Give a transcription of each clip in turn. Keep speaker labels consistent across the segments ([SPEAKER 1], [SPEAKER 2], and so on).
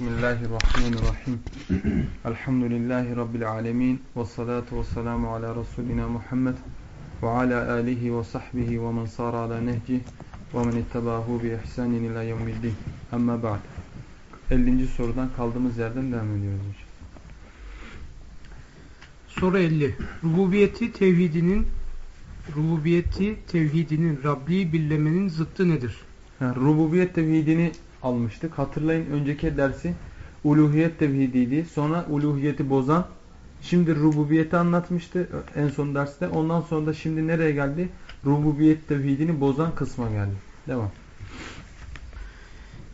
[SPEAKER 1] Bismillahirrahmanirrahim. Elhamdülillahi Rabbil alemin. Ve salatu ve selamu ala Resulina Muhammed. Ve ala alihi ve sahbihi ve men sara ala nehcih. Ve men ittebahu bi ihsanin ila yevmiddin. Amma ba'd. 50. sorudan kaldığımız yerden devam ediyoruz.
[SPEAKER 2] Soru 50. Rububiyeti tevhidinin rububiyeti tevhidinin Rabbi birlemenin zıttı nedir?
[SPEAKER 1] Yani, rububiyet tevhidini almıştık. Hatırlayın önceki dersi uluhiyet tevhidiydi. Sonra uluhiyeti bozan şimdi rububiyeti anlatmıştı en son derste. Ondan sonra da şimdi nereye geldi? Rububiyet tevhidini bozan kısma geldi. Devam.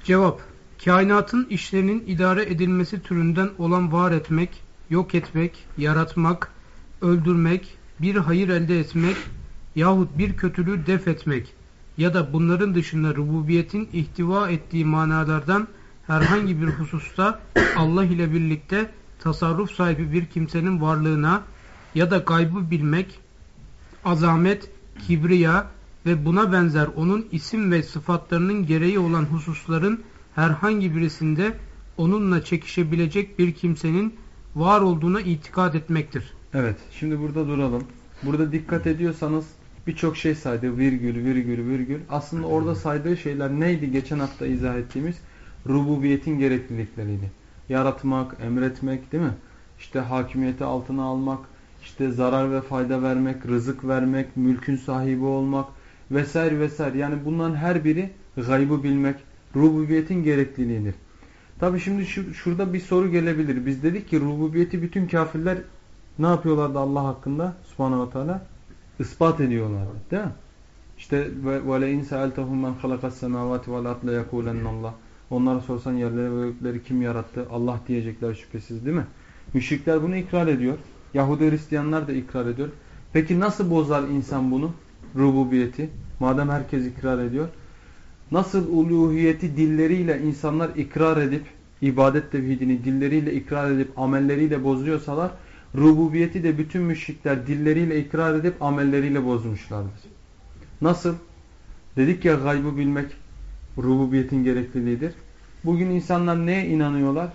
[SPEAKER 2] Cevap. Kainatın işlerinin idare edilmesi türünden olan var etmek, yok etmek, yaratmak, öldürmek, bir hayır elde etmek yahut bir kötülüğü def etmek ya da bunların dışında rububiyetin ihtiva ettiği manalardan herhangi bir hususta Allah ile birlikte tasarruf sahibi bir kimsenin varlığına ya da gaybı bilmek, azamet, kibriya ve buna benzer onun isim ve sıfatlarının gereği olan hususların herhangi birisinde onunla çekişebilecek bir kimsenin var olduğuna itikad etmektir.
[SPEAKER 1] Evet. Şimdi burada duralım. Burada dikkat ediyorsanız birçok şey saydı. Virgül, virgül, virgül. Aslında orada saydığı şeyler neydi? Geçen hafta izah ettiğimiz rububiyetin gereklilikleriydi. Yaratmak, emretmek değil mi? İşte hakimiyeti altına almak, işte zarar ve fayda vermek, rızık vermek, mülkün sahibi olmak vesaire vesaire. Yani bunların her biri gaybı bilmek, rububiyetin gerekliliğidir. Tabi şimdi şu, şurada bir soru gelebilir. Biz dedik ki rububiyeti bütün kafirler ne yapıyorlardı Allah hakkında? Subhanahu ve Teala ispat ediyorlardı. Değil mi? İşte in sa'altahum men halakas semavati vel ard Allah. Onlara sorsan yerleri ve gökleri kim yarattı? Allah diyecekler şüphesiz değil mi? Müşrikler bunu ikrar ediyor. Yahudi Hristiyanlar da ikrar ediyor. Peki nasıl bozar insan bunu? Rububiyeti. Madem herkes ikrar ediyor. Nasıl uluhiyeti dilleriyle insanlar ikrar edip ibadet tevhidini dilleriyle ikrar edip amelleriyle bozuyorsalar rububiyeti de bütün müşrikler dilleriyle ikrar edip amelleriyle bozmuşlardır. Nasıl? Dedik ya gaybı bilmek rububiyetin gerekliliğidir. Bugün insanlar neye inanıyorlar?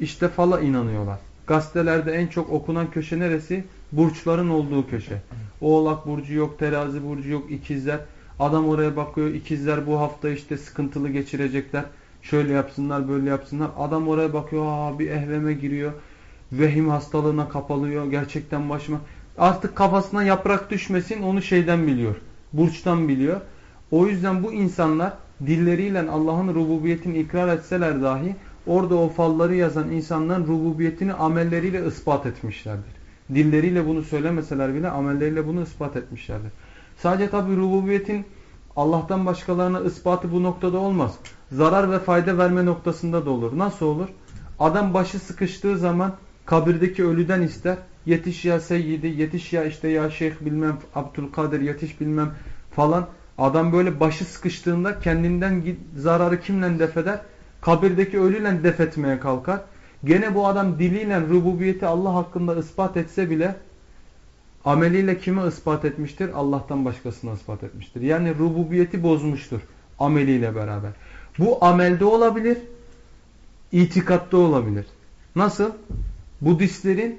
[SPEAKER 1] İşte fala inanıyorlar. Gazetelerde en çok okunan köşe neresi? Burçların olduğu köşe. Oğlak burcu yok, terazi burcu yok, ikizler. Adam oraya bakıyor, ikizler bu hafta işte sıkıntılı geçirecekler. Şöyle yapsınlar, böyle yapsınlar. Adam oraya bakıyor, aa bir ehveme giriyor. Vehim hastalığına kapalıyor. Gerçekten başıma. Artık kafasına yaprak düşmesin onu şeyden biliyor. Burçtan biliyor. O yüzden bu insanlar dilleriyle Allah'ın rububiyetini ikrar etseler dahi orada o falları yazan insanların rububiyetini amelleriyle ispat etmişlerdir. Dilleriyle bunu söylemeseler bile amelleriyle bunu ispat etmişlerdir. Sadece tabi rububiyetin Allah'tan başkalarına ispatı bu noktada olmaz. Zarar ve fayda verme noktasında da olur. Nasıl olur? Adam başı sıkıştığı zaman kabirdeki ölüden ister. Yetiş ya seyyidi, yetiş ya işte ya şeyh bilmem Abdülkadir yetiş bilmem falan. Adam böyle başı sıkıştığında kendinden zararı kimle defeder? Kabirdeki ölüyle defetmeye kalkar. Gene bu adam diliyle rububiyeti Allah hakkında ispat etse bile ameliyle kimi ispat etmiştir? Allah'tan başkasına ispat etmiştir. Yani rububiyeti bozmuştur ameliyle beraber. Bu amelde olabilir, itikatta olabilir. Nasıl? Budistlerin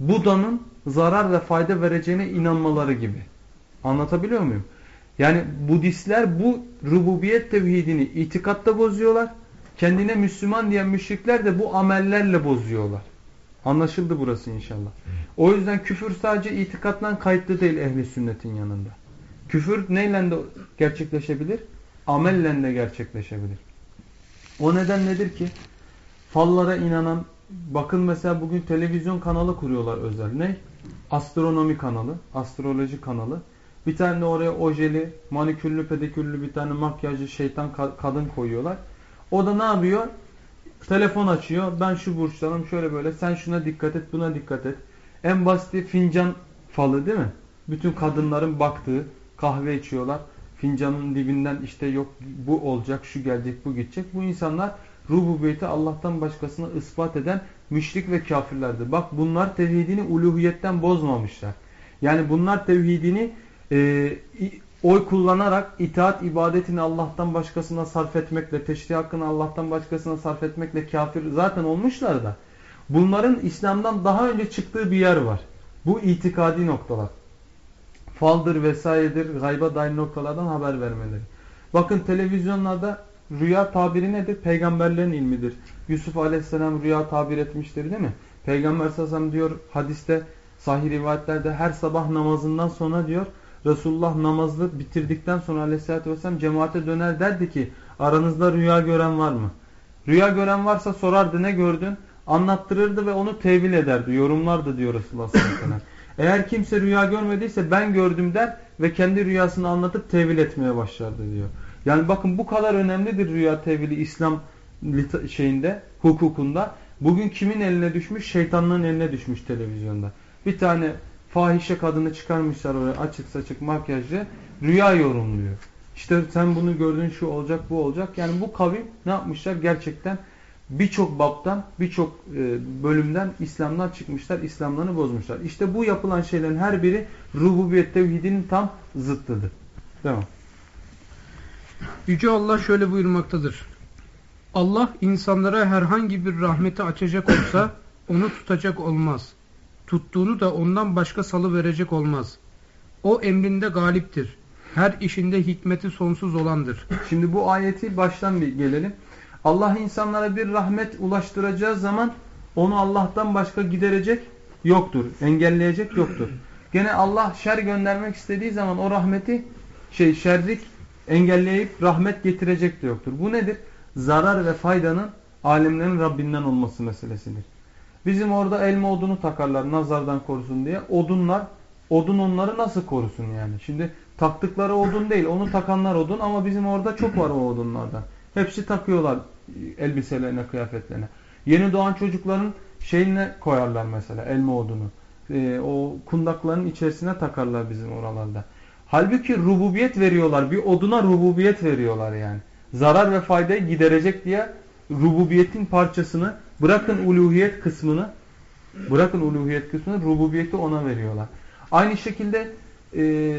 [SPEAKER 1] Buda'nın zarar ve fayda vereceğine inanmaları gibi. Anlatabiliyor muyum? Yani Budistler bu rububiyet tevhidini itikatta bozuyorlar. Kendine Müslüman diyen müşrikler de bu amellerle bozuyorlar. Anlaşıldı burası inşallah. O yüzden küfür sadece itikattan kayıtlı değil ehli sünnetin yanında. Küfür neyle de gerçekleşebilir? Amelle de gerçekleşebilir. O neden nedir ki? Fallara inanan, bakın mesela bugün televizyon kanalı kuruyorlar özel. Ne? Astronomi kanalı, astroloji kanalı. Bir tane oraya ojeli, manikürlü, pedikürlü bir tane makyajlı şeytan kadın koyuyorlar. O da ne yapıyor? Telefon açıyor. Ben şu burçlarım şöyle böyle. Sen şuna dikkat et, buna dikkat et. En basit fincan falı değil mi? Bütün kadınların baktığı kahve içiyorlar. Fincanın dibinden işte yok bu olacak, şu gelecek, bu gidecek. Bu insanlar rububiyeti Allah'tan başkasına ispat eden müşrik ve kafirlerdir. Bak bunlar tevhidini uluhiyetten bozmamışlar. Yani bunlar tevhidini e, oy kullanarak itaat ibadetini Allah'tan başkasına sarf etmekle, teşri hakkını Allah'tan başkasına sarf etmekle kafir zaten olmuşlar da bunların İslam'dan daha önce çıktığı bir yer var. Bu itikadi noktalar. Faldır vesairedir, gayba dair noktalardan haber vermeleri. Bakın televizyonlarda rüya tabiri nedir? Peygamberlerin ilmidir. Yusuf aleyhisselam rüya tabir etmiştir değil mi? Peygamber sallallahu diyor hadiste sahih rivayetlerde her sabah namazından sonra diyor Resulullah namazı bitirdikten sonra aleyhissalatü vesselam cemaate döner derdi ki aranızda rüya gören var mı? Rüya gören varsa sorardı ne gördün? Anlattırırdı ve onu tevil ederdi. Yorumlardı diyor Resulullah sallallahu aleyhi ve sellem. Eğer kimse rüya görmediyse ben gördüm der ve kendi rüyasını anlatıp tevil etmeye başlardı diyor. Yani bakın bu kadar önemlidir rüya tevili İslam şeyinde, hukukunda. Bugün kimin eline düşmüş? Şeytanlığın eline düşmüş televizyonda. Bir tane fahişe kadını çıkarmışlar oraya açık saçık makyajlı rüya yorumluyor. İşte sen bunu gördün şu olacak bu olacak. Yani bu kavim ne yapmışlar? Gerçekten birçok baptan birçok e, bölümden İslam'dan çıkmışlar. İslamlarını bozmuşlar. İşte bu yapılan şeylerin her biri rububiyet tevhidinin tam zıttıdır. Devam.
[SPEAKER 2] Yüce Allah şöyle buyurmaktadır. Allah insanlara herhangi bir rahmeti açacak olsa onu tutacak olmaz tuttuğunu da ondan başka salı verecek olmaz. O emrinde galiptir. Her işinde hikmeti sonsuz olandır.
[SPEAKER 1] Şimdi bu ayeti baştan bir gelelim. Allah insanlara bir rahmet ulaştıracağı zaman onu Allah'tan başka giderecek yoktur. Engelleyecek yoktur. Gene Allah şer göndermek istediği zaman o rahmeti şey şerrik engelleyip rahmet getirecek de yoktur. Bu nedir? Zarar ve faydanın alemlerin Rabbinden olması meselesidir. Bizim orada elma odunu takarlar nazardan korusun diye. Odunlar, odun onları nasıl korusun yani? Şimdi taktıkları odun değil, onu takanlar odun ama bizim orada çok var o odunlardan. Hepsi takıyorlar elbiselerine, kıyafetlerine. Yeni doğan çocukların şeyine koyarlar mesela elma odunu. Ee, o kundakların içerisine takarlar bizim oralarda. Halbuki rububiyet veriyorlar. Bir oduna rububiyet veriyorlar yani. Zarar ve faydayı giderecek diye rububiyetin parçasını Bırakın uluhiyet kısmını bırakın uluhiyet kısmını rububiyeti ona veriyorlar. Aynı şekilde e,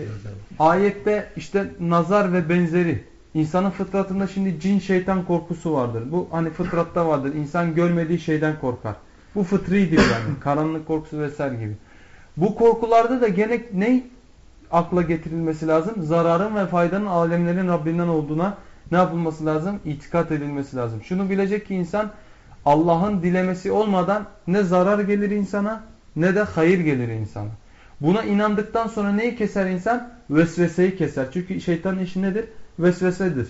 [SPEAKER 1] ayette işte nazar ve benzeri insanın fıtratında şimdi cin şeytan korkusu vardır. Bu hani fıtratta vardır. İnsan görmediği şeyden korkar. Bu fıtridir yani. Karanlık korkusu vesaire gibi. Bu korkularda da gene ne akla getirilmesi lazım? Zararın ve faydanın alemlerin Rabbinden olduğuna ne yapılması lazım? İtikat edilmesi lazım. Şunu bilecek ki insan Allah'ın dilemesi olmadan ne zarar gelir insana ne de hayır gelir insana. Buna inandıktan sonra neyi keser insan? Vesveseyi keser. Çünkü şeytanın işi nedir? Vesvesedir.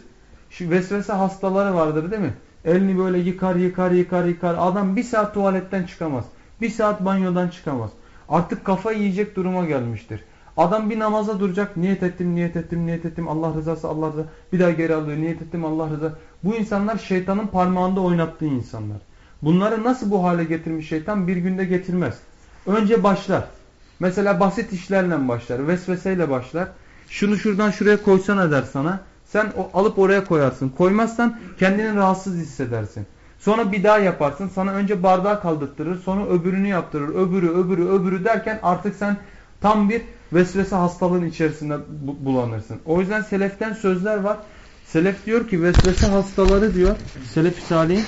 [SPEAKER 1] Şu vesvese hastaları vardır değil mi? Elini böyle yıkar yıkar yıkar yıkar. Adam bir saat tuvaletten çıkamaz. Bir saat banyodan çıkamaz. Artık kafa yiyecek duruma gelmiştir. Adam bir namaza duracak. Niyet ettim, niyet ettim, niyet ettim. Allah rızası, Allah rızası. Bir daha geri alıyor. Niyet ettim, Allah rızası. Bu insanlar şeytanın parmağında oynattığı insanlar. Bunları nasıl bu hale getirmiş şeytan? Bir günde getirmez. Önce başlar. Mesela basit işlerle başlar. Vesveseyle başlar. Şunu şuradan şuraya koysana der sana. Sen o, alıp oraya koyarsın. Koymazsan kendini rahatsız hissedersin. Sonra bir daha yaparsın. Sana önce bardağı kaldırtırır. Sonra öbürünü yaptırır. Öbürü, öbürü, öbürü derken artık sen tam bir vesvese hastalığın içerisinde bulanırsın. O yüzden seleften sözler var. Selef diyor ki vesvese hastaları diyor. Selef-i Salih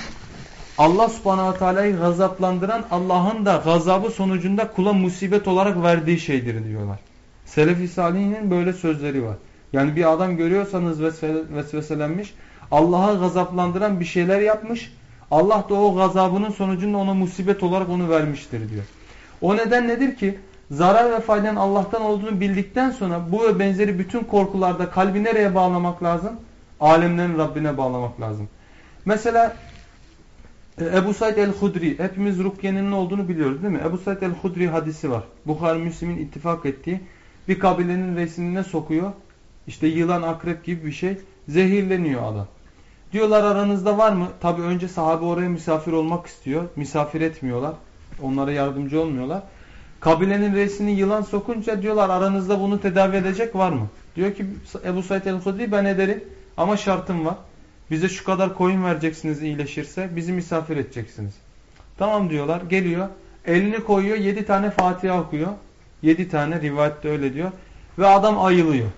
[SPEAKER 1] Allah subhanahu teala'yı gazaplandıran Allah'ın da gazabı sonucunda kula musibet olarak verdiği şeydir diyorlar. Selef-i Salih'in böyle sözleri var. Yani bir adam görüyorsanız vesveselenmiş Allah'ı gazaplandıran bir şeyler yapmış. Allah da o gazabının sonucunda ona musibet olarak onu vermiştir diyor. O neden nedir ki? Zarar ve faydanın Allah'tan olduğunu bildikten sonra bu ve benzeri bütün korkularda kalbi nereye bağlamak lazım? Alemlerin Rabbine bağlamak lazım. Mesela e, Ebu Said el-Hudri, hepimiz Rukiye'nin ne olduğunu biliyoruz değil mi? Ebu Said el-Hudri hadisi var. Bukhari Müslim'in ittifak ettiği bir kabilenin reisine sokuyor. İşte yılan akrep gibi bir şey. Zehirleniyor adam. Diyorlar aranızda var mı? Tabi önce sahabe oraya misafir olmak istiyor. Misafir etmiyorlar. Onlara yardımcı olmuyorlar. Kabilenin reisini yılan sokunca diyorlar aranızda bunu tedavi edecek var mı? Diyor ki Ebu Said el-Hudri ben ederim ama şartım var. Bize şu kadar koyun vereceksiniz iyileşirse bizi misafir edeceksiniz. Tamam diyorlar geliyor elini koyuyor yedi tane Fatiha okuyor. Yedi tane rivayette öyle diyor. Ve adam ayılıyor.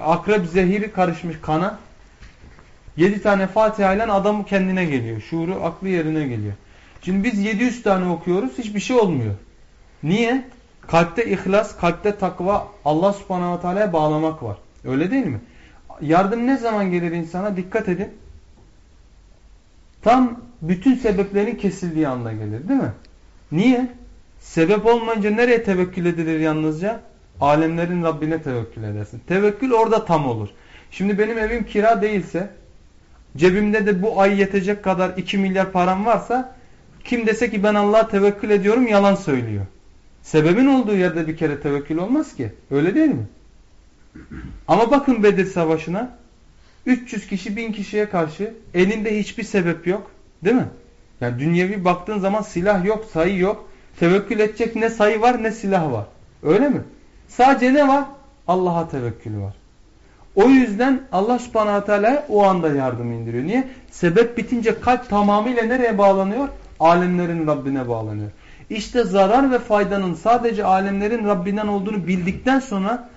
[SPEAKER 1] Akrep zehiri karışmış kana. Yedi tane Fatiha ile adam kendine geliyor. Şuuru aklı yerine geliyor. Şimdi biz 700 tane okuyoruz hiçbir şey olmuyor. Niye? Kalpte ihlas, kalpte takva Allah subhanahu teala'ya bağlamak var. Öyle değil mi? Yardım ne zaman gelir insana? Dikkat edin. Tam bütün sebeplerin kesildiği anda gelir değil mi? Niye? Sebep olmayınca nereye tevekkül edilir yalnızca? Alemlerin Rabbine tevekkül edersin. Tevekkül orada tam olur. Şimdi benim evim kira değilse, cebimde de bu ay yetecek kadar 2 milyar param varsa, kim dese ki ben Allah'a tevekkül ediyorum yalan söylüyor. Sebebin olduğu yerde bir kere tevekkül olmaz ki. Öyle değil mi? Ama bakın Bedir Savaşı'na 300 kişi 1000 kişiye karşı elinde hiçbir sebep yok. Değil mi? Yani dünyevi baktığın zaman silah yok, sayı yok. Tevekkül edecek ne sayı var ne silah var. Öyle mi? Sadece ne var? Allah'a tevekkül var. O yüzden Allah subhanahu teala o anda yardım indiriyor. Niye? Sebep bitince kalp tamamıyla nereye bağlanıyor? Alemlerin Rabbine bağlanıyor. İşte zarar ve faydanın sadece alemlerin Rabbinden olduğunu bildikten sonra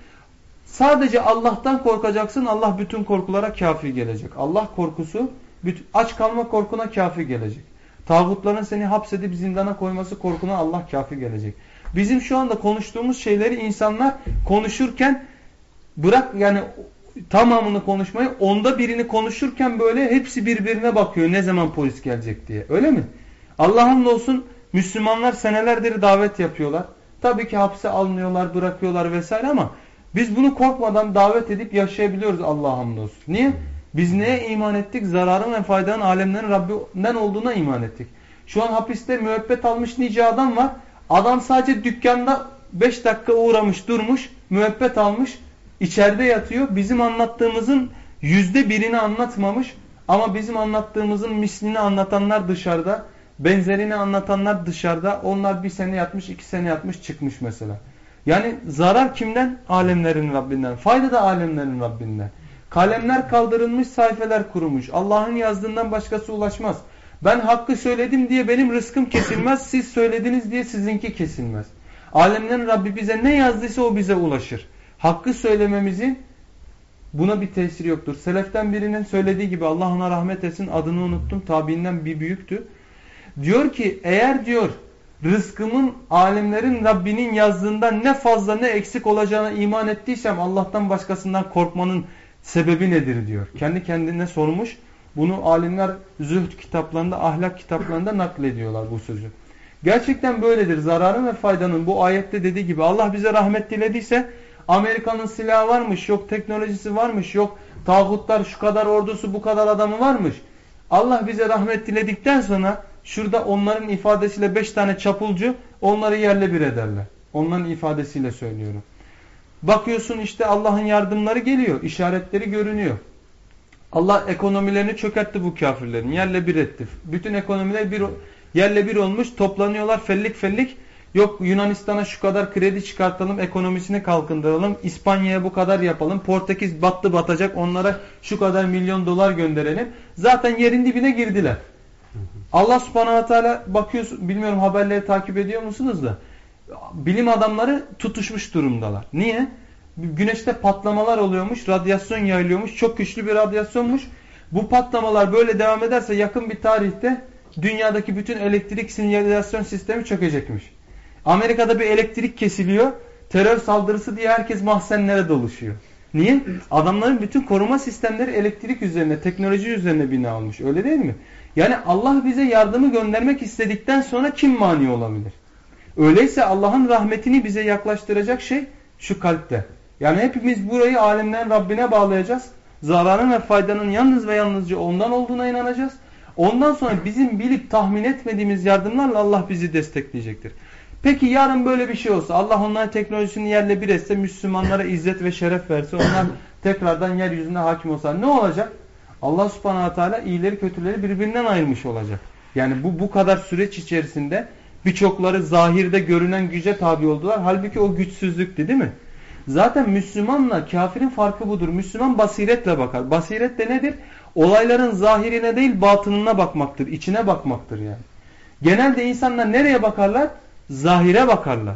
[SPEAKER 1] sadece Allah'tan korkacaksın. Allah bütün korkulara kafi gelecek. Allah korkusu aç kalma korkuna kafi gelecek. Tağutların seni hapsedip zindana koyması korkuna Allah kafi gelecek. Bizim şu anda konuştuğumuz şeyleri insanlar konuşurken bırak yani tamamını konuşmayı onda birini konuşurken böyle hepsi birbirine bakıyor ne zaman polis gelecek diye. Öyle mi? Allah'ın olsun Müslümanlar senelerdir davet yapıyorlar. Tabii ki hapse alınıyorlar, bırakıyorlar vesaire ama biz bunu korkmadan davet edip yaşayabiliyoruz Allah'a hamdolsun. Niye? Biz neye iman ettik? Zararın ve faydanın alemlerin Rabbinden olduğuna iman ettik. Şu an hapiste müebbet almış nice adam var. Adam sadece dükkanda 5 dakika uğramış durmuş, müebbet almış, içeride yatıyor. Bizim anlattığımızın yüzde birini anlatmamış ama bizim anlattığımızın mislini anlatanlar dışarıda, benzerini anlatanlar dışarıda. Onlar bir sene yatmış, iki sene yatmış çıkmış mesela. Yani zarar kimden? Alemlerin Rabbinden. Fayda da alemlerin Rabbinden. Kalemler kaldırılmış, sayfeler kurumuş. Allah'ın yazdığından başkası ulaşmaz. Ben hakkı söyledim diye benim rızkım kesilmez. Siz söylediniz diye sizinki kesilmez. Alemlerin Rabbi bize ne yazdıysa o bize ulaşır. Hakkı söylememizin buna bir tesiri yoktur. Seleften birinin söylediği gibi Allah ona rahmet etsin adını unuttum. Tabiinden bir büyüktü. Diyor ki eğer diyor rızkımın alemlerin Rabbinin yazdığından ne fazla ne eksik olacağına iman ettiysem Allah'tan başkasından korkmanın sebebi nedir diyor. Kendi kendine sormuş. Bunu alimler zühd kitaplarında, ahlak kitaplarında naklediyorlar bu sözü. Gerçekten böyledir. Zararın ve faydanın bu ayette dediği gibi Allah bize rahmet dilediyse Amerika'nın silahı varmış, yok teknolojisi varmış, yok tağutlar şu kadar ordusu bu kadar adamı varmış. Allah bize rahmet diledikten sonra şurada onların ifadesiyle beş tane çapulcu onları yerle bir ederler. Onların ifadesiyle söylüyorum. Bakıyorsun işte Allah'ın yardımları geliyor. işaretleri görünüyor. Allah ekonomilerini çökertti bu kafirlerin. Yerle bir etti. Bütün ekonomiler bir, yerle bir olmuş. Toplanıyorlar fellik fellik. Yok Yunanistan'a şu kadar kredi çıkartalım, ekonomisini kalkındıralım. İspanya'ya bu kadar yapalım. Portekiz battı batacak onlara şu kadar milyon dolar gönderelim. Zaten yerin dibine girdiler. Allah subhanahu teala bakıyorsun bilmiyorum haberleri takip ediyor musunuz da bilim adamları tutuşmuş durumdalar. Niye? Güneşte patlamalar oluyormuş, radyasyon yayılıyormuş. Çok güçlü bir radyasyonmuş. Bu patlamalar böyle devam ederse yakın bir tarihte dünyadaki bütün elektrik sinyalizasyon sistemi çökecekmiş. Amerika'da bir elektrik kesiliyor. Terör saldırısı diye herkes mahzenlere doluşuyor. Niye? Adamların bütün koruma sistemleri elektrik üzerine, teknoloji üzerine bina olmuş. Öyle değil mi? Yani Allah bize yardımı göndermek istedikten sonra kim mani olabilir? Öyleyse Allah'ın rahmetini bize yaklaştıracak şey şu kalpte. Yani hepimiz burayı alemden Rabbine bağlayacağız. Zararın ve faydanın yalnız ve yalnızca ondan olduğuna inanacağız. Ondan sonra bizim bilip tahmin etmediğimiz yardımlarla Allah bizi destekleyecektir. Peki yarın böyle bir şey olsa Allah onların teknolojisini yerle bir etse Müslümanlara izzet ve şeref verse onlar tekrardan yeryüzünde hakim olsa ne olacak? Allah subhanahu teala iyileri kötüleri birbirinden ayırmış olacak. Yani bu bu kadar süreç içerisinde Birçokları zahirde görünen güce tabi oldular. Halbuki o güçsüzlüktü değil mi? Zaten Müslümanla kafirin farkı budur. Müslüman basiretle bakar. Basiret de nedir? Olayların zahirine değil batınına bakmaktır. içine bakmaktır yani. Genelde insanlar nereye bakarlar? Zahire bakarlar.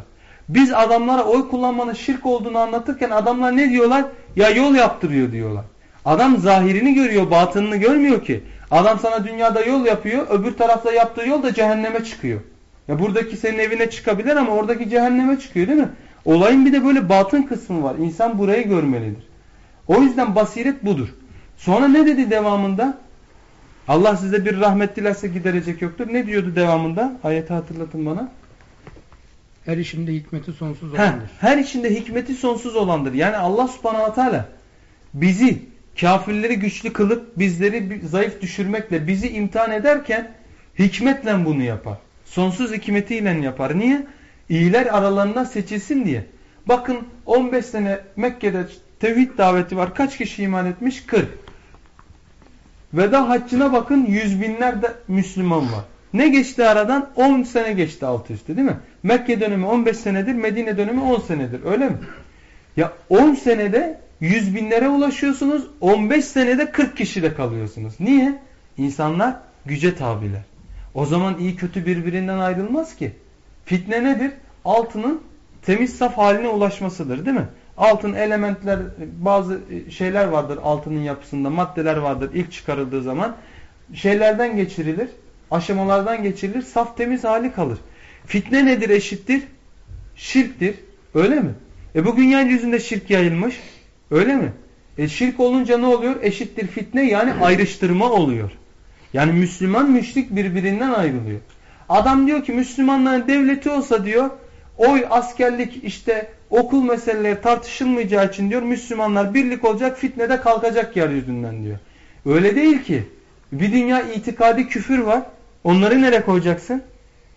[SPEAKER 1] Biz adamlara oy kullanmanın şirk olduğunu anlatırken adamlar ne diyorlar? Ya yol yaptırıyor diyorlar. Adam zahirini görüyor, batınını görmüyor ki. Adam sana dünyada yol yapıyor, öbür tarafta yaptığı yol da cehenneme çıkıyor. Ya buradaki senin evine çıkabilir ama oradaki cehenneme çıkıyor değil mi? Olayın bir de böyle batın kısmı var. İnsan burayı görmelidir. O yüzden basiret budur. Sonra ne dedi devamında? Allah size bir rahmet dilerse giderecek yoktur. Ne diyordu devamında? Ayeti hatırlatın bana.
[SPEAKER 2] Her işinde hikmeti sonsuz
[SPEAKER 1] Heh,
[SPEAKER 2] olandır.
[SPEAKER 1] her içinde hikmeti sonsuz olandır. Yani Allah subhanahu teala bizi kafirleri güçlü kılıp bizleri zayıf düşürmekle bizi imtihan ederken hikmetle bunu yapar. Sonsuz hikmetiyle yapar. Niye? İyiler aralarından seçilsin diye. Bakın 15 sene Mekke'de tevhid daveti var. Kaç kişi iman etmiş? 40. Veda haccına bakın yüz binlerde Müslüman var. Ne geçti aradan? 10 sene geçti altı üstü değil mi? Mekke dönemi 15 senedir, Medine dönemi 10 senedir öyle mi? Ya 10 senede yüz binlere ulaşıyorsunuz, 15 senede 40 kişide kalıyorsunuz. Niye? İnsanlar güce tabiler. O zaman iyi kötü birbirinden ayrılmaz ki. Fitne nedir? Altının temiz saf haline ulaşmasıdır değil mi? Altın elementler bazı şeyler vardır altının yapısında maddeler vardır ilk çıkarıldığı zaman şeylerden geçirilir aşamalardan geçirilir saf temiz hali kalır. Fitne nedir eşittir? Şirktir. Öyle mi? E bugün yeryüzünde şirk yayılmış. Öyle mi? E şirk olunca ne oluyor? Eşittir fitne yani ayrıştırma oluyor. Yani Müslüman müşrik birbirinden ayrılıyor. Adam diyor ki Müslümanların devleti olsa diyor oy askerlik işte okul meseleleri tartışılmayacağı için diyor Müslümanlar birlik olacak fitnede kalkacak yeryüzünden diyor. Öyle değil ki. Bir dünya itikadi küfür var. Onları nereye koyacaksın?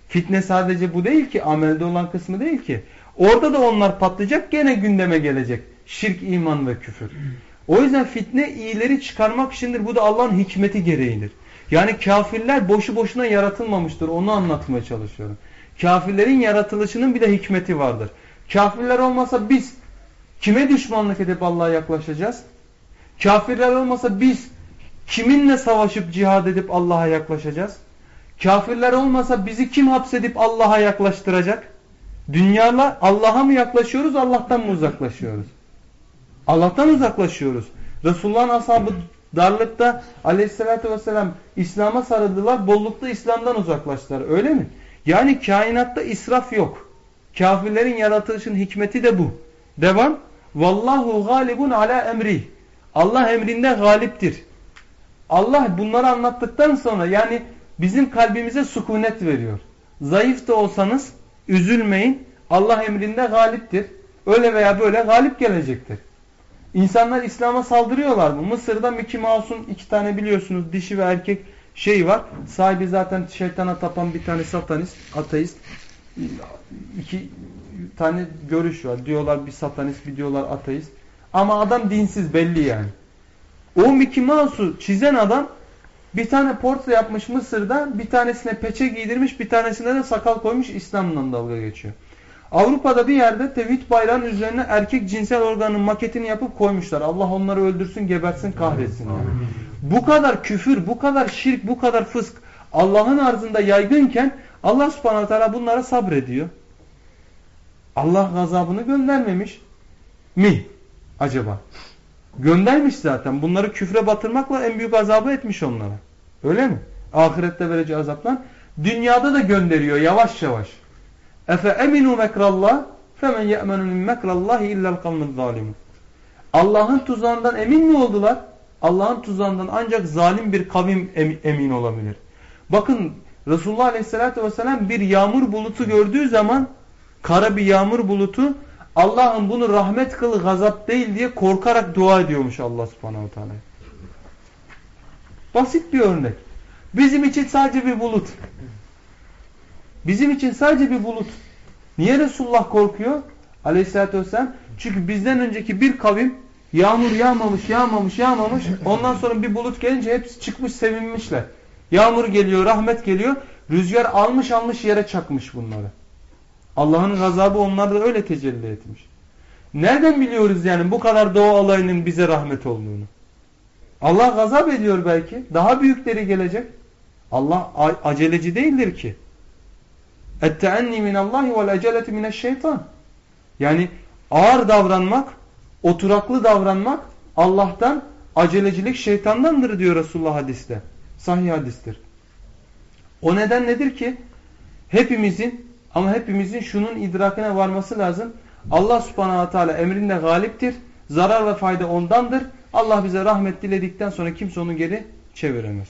[SPEAKER 1] Fitne sadece bu değil ki. Amelde olan kısmı değil ki. Orada da onlar patlayacak gene gündeme gelecek. Şirk, iman ve küfür. O yüzden fitne iyileri çıkarmak içindir. Bu da Allah'ın hikmeti gereğidir. Yani kafirler boşu boşuna yaratılmamıştır. Onu anlatmaya çalışıyorum. Kafirlerin yaratılışının bir de hikmeti vardır. Kafirler olmasa biz kime düşmanlık edip Allah'a yaklaşacağız? Kafirler olmasa biz kiminle savaşıp cihad edip Allah'a yaklaşacağız? Kafirler olmasa bizi kim hapsedip Allah'a yaklaştıracak? Dünyayla Allah'a mı yaklaşıyoruz, Allah'tan mı uzaklaşıyoruz? Allah'tan uzaklaşıyoruz. Resulullah'ın ashabı darlıkta aleyhissalatü vesselam İslam'a sarıldılar, bollukta İslam'dan uzaklaştılar. Öyle mi? Yani kainatta israf yok. Kafirlerin yaratılışın hikmeti de bu. Devam. Vallahu galibun ala emri. Allah emrinde galiptir. Allah bunları anlattıktan sonra yani bizim kalbimize sukunet veriyor. Zayıf da olsanız üzülmeyin. Allah emrinde galiptir. Öyle veya böyle galip gelecektir. İnsanlar İslam'a saldırıyorlar mı? Mısır'da Mickey Mouse'un iki tane biliyorsunuz dişi ve erkek şey var. Sahibi zaten şeytana tapan bir tane satanist, ateist. İki tane görüş var. Diyorlar bir satanist, bir diyorlar ateist. Ama adam dinsiz belli yani. O Mickey Mouse'u çizen adam bir tane portre yapmış Mısır'da. Bir tanesine peçe giydirmiş, bir tanesine de sakal koymuş İslam'la dalga geçiyor. Avrupa'da bir yerde tevhid bayrağının üzerine erkek cinsel organın maketini yapıp koymuşlar. Allah onları öldürsün, gebersin, kahretsin. Yani. Bu kadar küfür, bu kadar şirk, bu kadar fısk Allah'ın arzında yaygınken Allah subhanahu teala bunlara sabrediyor. Allah gazabını göndermemiş mi acaba? Göndermiş zaten. Bunları küfre batırmakla en büyük azabı etmiş onlara. Öyle mi? Ahirette vereceği azaplar. Dünyada da gönderiyor yavaş yavaş. Efe eminu mekrallah femen ye'menu min mekrallahi illel kavmul zalimun. Allah'ın tuzağından emin mi oldular? Allah'ın tuzağından ancak zalim bir kavim emin olabilir. Bakın Resulullah Aleyhisselatü Vesselam bir yağmur bulutu gördüğü zaman kara bir yağmur bulutu Allah'ın bunu rahmet kılı gazap değil diye korkarak dua ediyormuş Allah subhanahu teala. Basit bir örnek. Bizim için sadece bir bulut. Bizim için sadece bir bulut. Niye Resulullah korkuyor? Aleyhisselatü vesselam. Çünkü bizden önceki bir kavim yağmur yağmamış, yağmamış, yağmamış. Ondan sonra bir bulut gelince hepsi çıkmış sevinmişler. Yağmur geliyor, rahmet geliyor. Rüzgar almış almış yere çakmış bunları. Allah'ın gazabı onlarda öyle tecelli etmiş. Nereden biliyoruz yani bu kadar doğa alayının bize rahmet olduğunu? Allah gazap ediyor belki. Daha büyükleri gelecek. Allah aceleci değildir ki. Etteenni minallahi vel eceleti mineşşeytan. Yani ağır davranmak, oturaklı davranmak Allah'tan, acelecilik şeytandandır diyor Resulullah hadiste. Sahih hadistir. O neden nedir ki? Hepimizin ama hepimizin şunun idrakine varması lazım. Allah subhanahu teala emrinde galiptir. Zarar ve fayda ondandır. Allah bize rahmet diledikten sonra kimse onu geri çeviremez.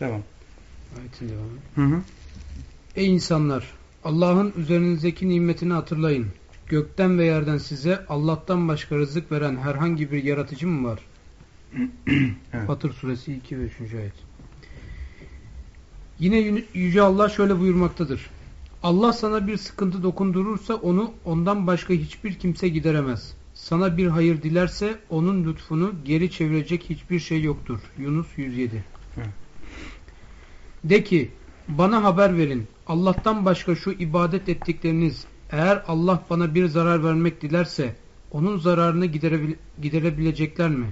[SPEAKER 1] Devam.
[SPEAKER 2] Ayetin devamı. Hı hı. Ey insanlar! Allah'ın üzerinizdeki nimetini hatırlayın. Gökten ve yerden size Allah'tan başka rızık veren herhangi bir yaratıcı mı var? evet. Fatır suresi 2 ve 3. ayet. Yine Yüce Allah şöyle buyurmaktadır. Allah sana bir sıkıntı dokundurursa onu ondan başka hiçbir kimse gideremez. Sana bir hayır dilerse onun lütfunu geri çevirecek hiçbir şey yoktur. Yunus 107 Hı. De ki bana haber verin. Allah'tan başka şu ibadet ettikleriniz eğer Allah bana bir zarar vermek dilerse onun zararını giderebil giderebilecekler mi?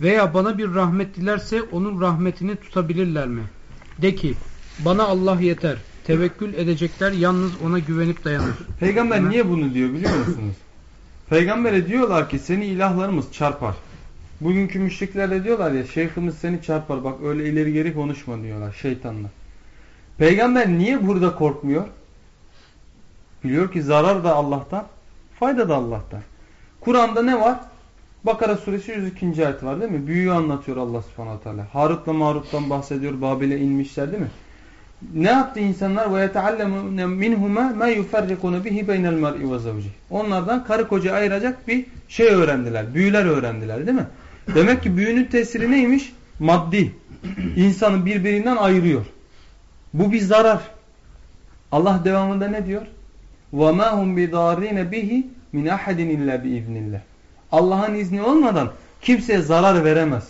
[SPEAKER 2] Veya bana bir rahmet dilerse onun rahmetini tutabilirler mi? De ki bana Allah yeter. Tevekkül edecekler yalnız ona güvenip dayanır.
[SPEAKER 1] Peygamber Hemen. niye bunu diyor biliyor musunuz? Peygamber'e diyorlar ki seni ilahlarımız çarpar. Bugünkü müşrikler de diyorlar ya şeyhimiz seni çarpar bak öyle ileri geri konuşma diyorlar şeytanla. Peygamber niye burada korkmuyor? Biliyor ki zarar da Allah'tan, fayda da Allah'tan. Kur'an'da ne var? Bakara suresi 102. ayet var değil mi? Büyüyü anlatıyor Allah subhanahu teala. Harut'la Marut'tan bahsediyor. Babil'e inmişler değil mi? Ne yaptı insanlar? Ve yeteallemune minhuma ma yufarrikunu bihi beynel mer'i ve zavci. Onlardan karı koca ayıracak bir şey öğrendiler. Büyüler öğrendiler değil mi? Demek ki büyünün tesiri neymiş? Maddi. İnsanı birbirinden ayırıyor. Bu bir zarar. Allah devamında ne diyor? وَمَا هُمْ بِضَارِينَ بِهِ مِنْ اَحَدٍ اِلَّا بِاِذْنِ Allah'ın izni olmadan kimseye zarar veremez.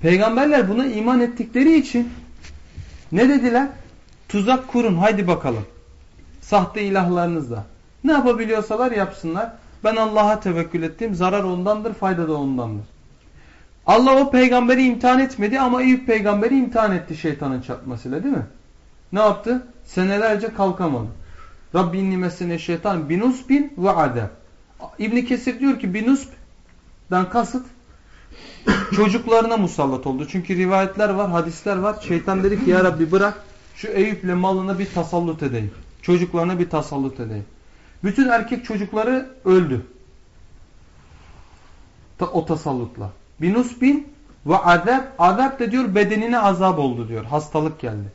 [SPEAKER 1] Peygamberler buna iman ettikleri için ne dediler? Tuzak kurun haydi bakalım. Sahte ilahlarınızla. Ne yapabiliyorsalar yapsınlar. Ben Allah'a tevekkül ettim. Zarar ondandır, fayda da ondandır. Allah o peygamberi imtihan etmedi ama Eyüp peygamberi imtihan etti şeytanın çarpmasıyla değil mi? Ne yaptı? Senelerce kalkamadı. Rabbi inni mesene şeytan binusbin ve adem. İbn Kesir diyor ki binusb'dan kasıt çocuklarına musallat oldu. Çünkü rivayetler var, hadisler var. Şeytan dedi ki ya Rabbi bırak şu Eyüp'le malına bir tasallut edeyim. Çocuklarına bir tasallut edeyim. Bütün erkek çocukları öldü. O tasallutla. Binus bin ve azab. Azab de diyor bedenine azap oldu diyor. Hastalık geldi.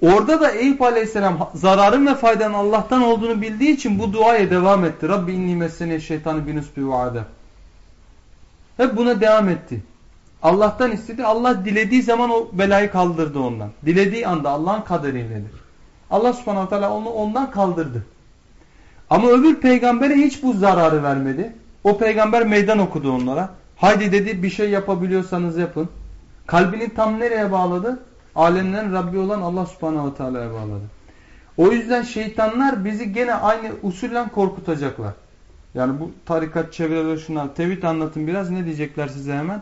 [SPEAKER 1] Orada da Eyüp Aleyhisselam zararın ve faydanın Allah'tan olduğunu bildiği için bu duaya devam etti. Rabbi inni messene şeytanı binus bi ve azab. Hep buna devam etti. Allah'tan istedi. Allah dilediği zaman o belayı kaldırdı ondan. Dilediği anda Allah'ın kaderiyledir. Allah subhanahu teala onu ondan kaldırdı. Ama öbür peygambere hiç bu zararı vermedi. O peygamber meydan okudu onlara. Haydi dedi bir şey yapabiliyorsanız yapın. Kalbini tam nereye bağladı? Alemlerin Rabbi olan Allah subhanahu teala'ya bağladı. O yüzden şeytanlar bizi gene aynı usulle korkutacaklar. Yani bu tarikat çevreleri şunlar. Tevhid anlatın biraz ne diyecekler size hemen?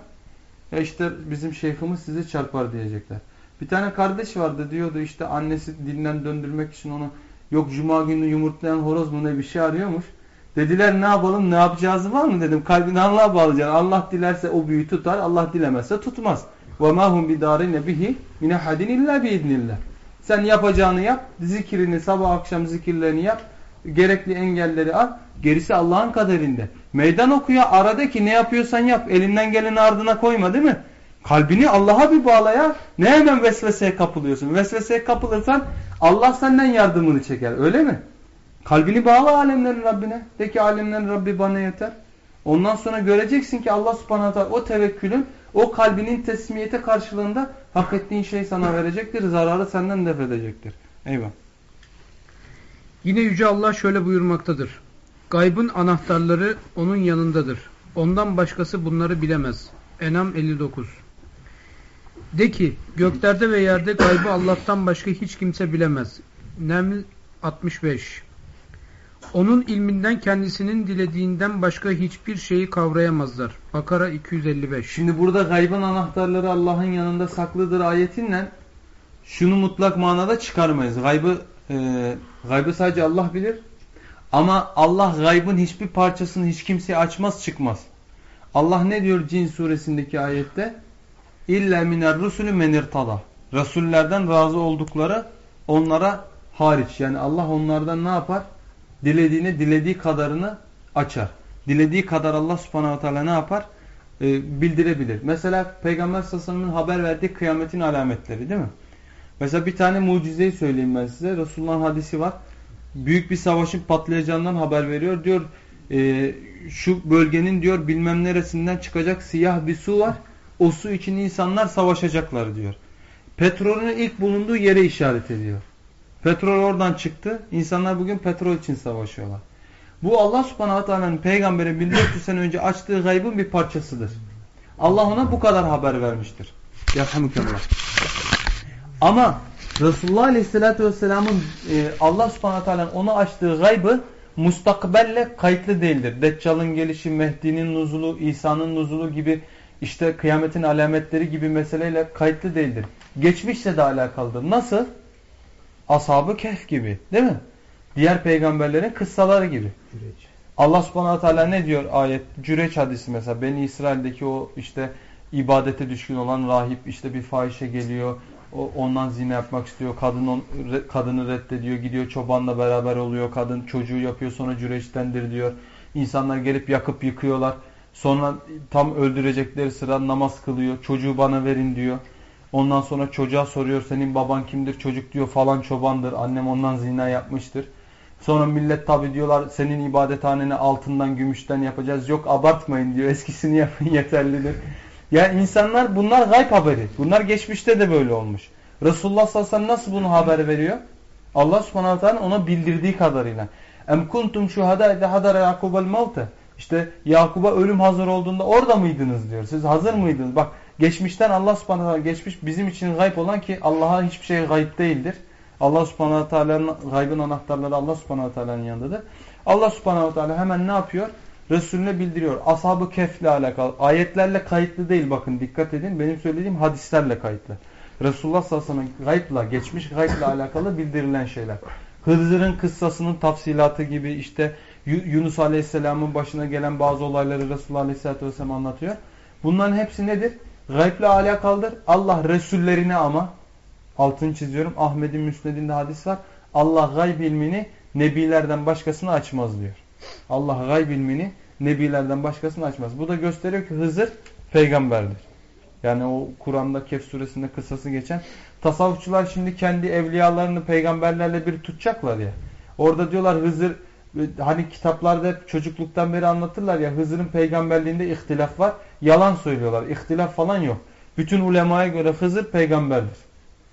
[SPEAKER 1] Ya işte bizim şeyhimiz sizi çarpar diyecekler. Bir tane kardeş vardı diyordu işte annesi dinden döndürmek için onu yok cuma günü yumurtlayan horoz mu ne bir şey arıyormuş. Dediler ne yapalım ne yapacağız var mı dedim. Kalbini Allah'a bağlayacaksın. Allah dilerse o büyü tutar. Allah dilemezse tutmaz. وَمَا هُمْ بِدَارِنَ بِهِ مِنَ حَدٍ اِلَّا بِاِذْنِ Sen yapacağını yap. Zikrini sabah akşam zikirlerini yap. Gerekli engelleri al. Gerisi Allah'ın kaderinde. Meydan okuyor. Aradaki ne yapıyorsan yap. Elinden geleni ardına koyma değil mi? Kalbini Allah'a bir bağla ya. Ne hemen vesveseye kapılıyorsun. Vesveseye kapılırsan Allah senden yardımını çeker. Öyle mi? Kalbini bağla alemlerin Rabbine. De ki alemlerin Rabbi bana yeter. Ondan sonra göreceksin ki Allah subhanahu o tevekkülün o kalbinin tesmiyete karşılığında hak ettiğin şey sana verecektir. Zararı senden def edecektir. Eyvah.
[SPEAKER 2] Yine Yüce Allah şöyle buyurmaktadır. Gaybın anahtarları onun yanındadır. Ondan başkası bunları bilemez. Enam 59 De ki göklerde ve yerde gaybı Allah'tan başka hiç kimse bilemez. Neml 65 Onun ilminden kendisinin dilediğinden başka hiçbir şeyi kavrayamazlar. Bakara 255
[SPEAKER 1] Şimdi burada gaybın anahtarları Allah'ın yanında saklıdır ayetinle şunu mutlak manada çıkarmayız. Gaybı, e, gaybı sadece Allah bilir. Ama Allah gaybın hiçbir parçasını hiç kimseye açmaz çıkmaz. Allah ne diyor Cin suresindeki ayette? İlla miner rusulü menirtada. Resullerden razı oldukları onlara hariç. Yani Allah onlardan ne yapar? Dilediğini, dilediği kadarını açar. Dilediği kadar Allah subhanahu teala ne yapar? Ee, bildirebilir. Mesela Peygamber sallallahu haber verdiği kıyametin alametleri değil mi? Mesela bir tane mucizeyi söyleyeyim ben size. Resulullah'ın hadisi var. Büyük bir savaşın patlayacağından haber veriyor. Diyor e, şu bölgenin diyor bilmem neresinden çıkacak siyah bir su var. O su için insanlar savaşacaklar diyor. Petrolün ilk bulunduğu yere işaret ediyor. Petrol oradan çıktı. İnsanlar bugün petrol için savaşıyorlar. Bu Allah subhanahu teala'nın peygambere 1400 sene önce açtığı gaybın bir parçasıdır. Allah ona bu kadar haber vermiştir. Yarhamukallah. Ama Resulullah Aleyhisselatü Vesselam'ın e, Allah subhanahu teala'nın ona açtığı gaybı mustakbelle kayıtlı değildir. Deccal'ın gelişi, Mehdi'nin nuzulu, İsa'nın nuzulu gibi işte kıyametin alametleri gibi meseleyle kayıtlı değildir. Geçmişle de alakalıdır. Nasıl? Ashab-ı Kehf gibi değil mi? Diğer peygamberlerin kıssaları gibi. Allah subhanahu teala ne diyor ayet? Cüreç hadisi mesela. Beni İsrail'deki o işte ibadete düşkün olan rahip işte bir fahişe geliyor. Ondan zina yapmak istiyor. Kadın on, kadını reddediyor. Gidiyor çobanla beraber oluyor. Kadın çocuğu yapıyor sonra cüreçtendir diyor. İnsanlar gelip yakıp yıkıyorlar. Sonra tam öldürecekleri sıra namaz kılıyor. Çocuğu bana verin diyor. Ondan sonra çocuğa soruyor senin baban kimdir? Çocuk diyor falan çobandır. Annem ondan zina yapmıştır. Sonra millet tabi diyorlar senin ibadethaneni altından gümüşten yapacağız. Yok abartmayın diyor. Eskisini yapın yeterlidir. Ya insanlar bunlar gayb haberi. Bunlar geçmişte de böyle olmuş. Resulullah sallallahu aleyhi ve sellem nasıl bunu haber veriyor? Allah subhanahu teala ona bildirdiği kadarıyla. Em kuntum şuhada ede hadara Yakubel mevte. İşte Yakub'a ölüm hazır olduğunda orada mıydınız diyor. Siz hazır mıydınız? Bak geçmişten Allah subhanahu teala geçmiş bizim için gayb olan ki Allah'a hiçbir şey gayb değildir. Allah subhanahu teala'nın gaybın anahtarları Allah subhanahu teala'nın yanındadır. Allah subhanahu teala hemen ne yapıyor? Resulüne bildiriyor. Ashab-ı Kehf'le alakalı. Ayetlerle kayıtlı değil bakın dikkat edin. Benim söylediğim hadislerle kayıtlı. Resulullah sallallahu aleyhi ve sellem geçmiş gaybla alakalı bildirilen şeyler. Hızır'ın kıssasının tafsilatı gibi işte Yunus aleyhisselamın başına gelen bazı olayları Resulullah aleyhisselatü vesselam anlatıyor. Bunların hepsi nedir? Gaybla alakalıdır. Allah Resullerine ama altını çiziyorum. Ahmet'in müsnedinde hadis var. Allah gayb ilmini nebilerden başkasına açmaz diyor. Allah gayb ilmini nebilerden başkasını açmaz. Bu da gösteriyor ki Hızır peygamberdir. Yani o Kur'an'da Kehf suresinde kısası geçen tasavvufçular şimdi kendi evliyalarını peygamberlerle bir tutacaklar ya. Orada diyorlar Hızır hani kitaplarda hep çocukluktan beri anlatırlar ya Hızır'ın peygamberliğinde ihtilaf var. Yalan söylüyorlar. İhtilaf falan yok. Bütün ulemaya göre Hızır peygamberdir.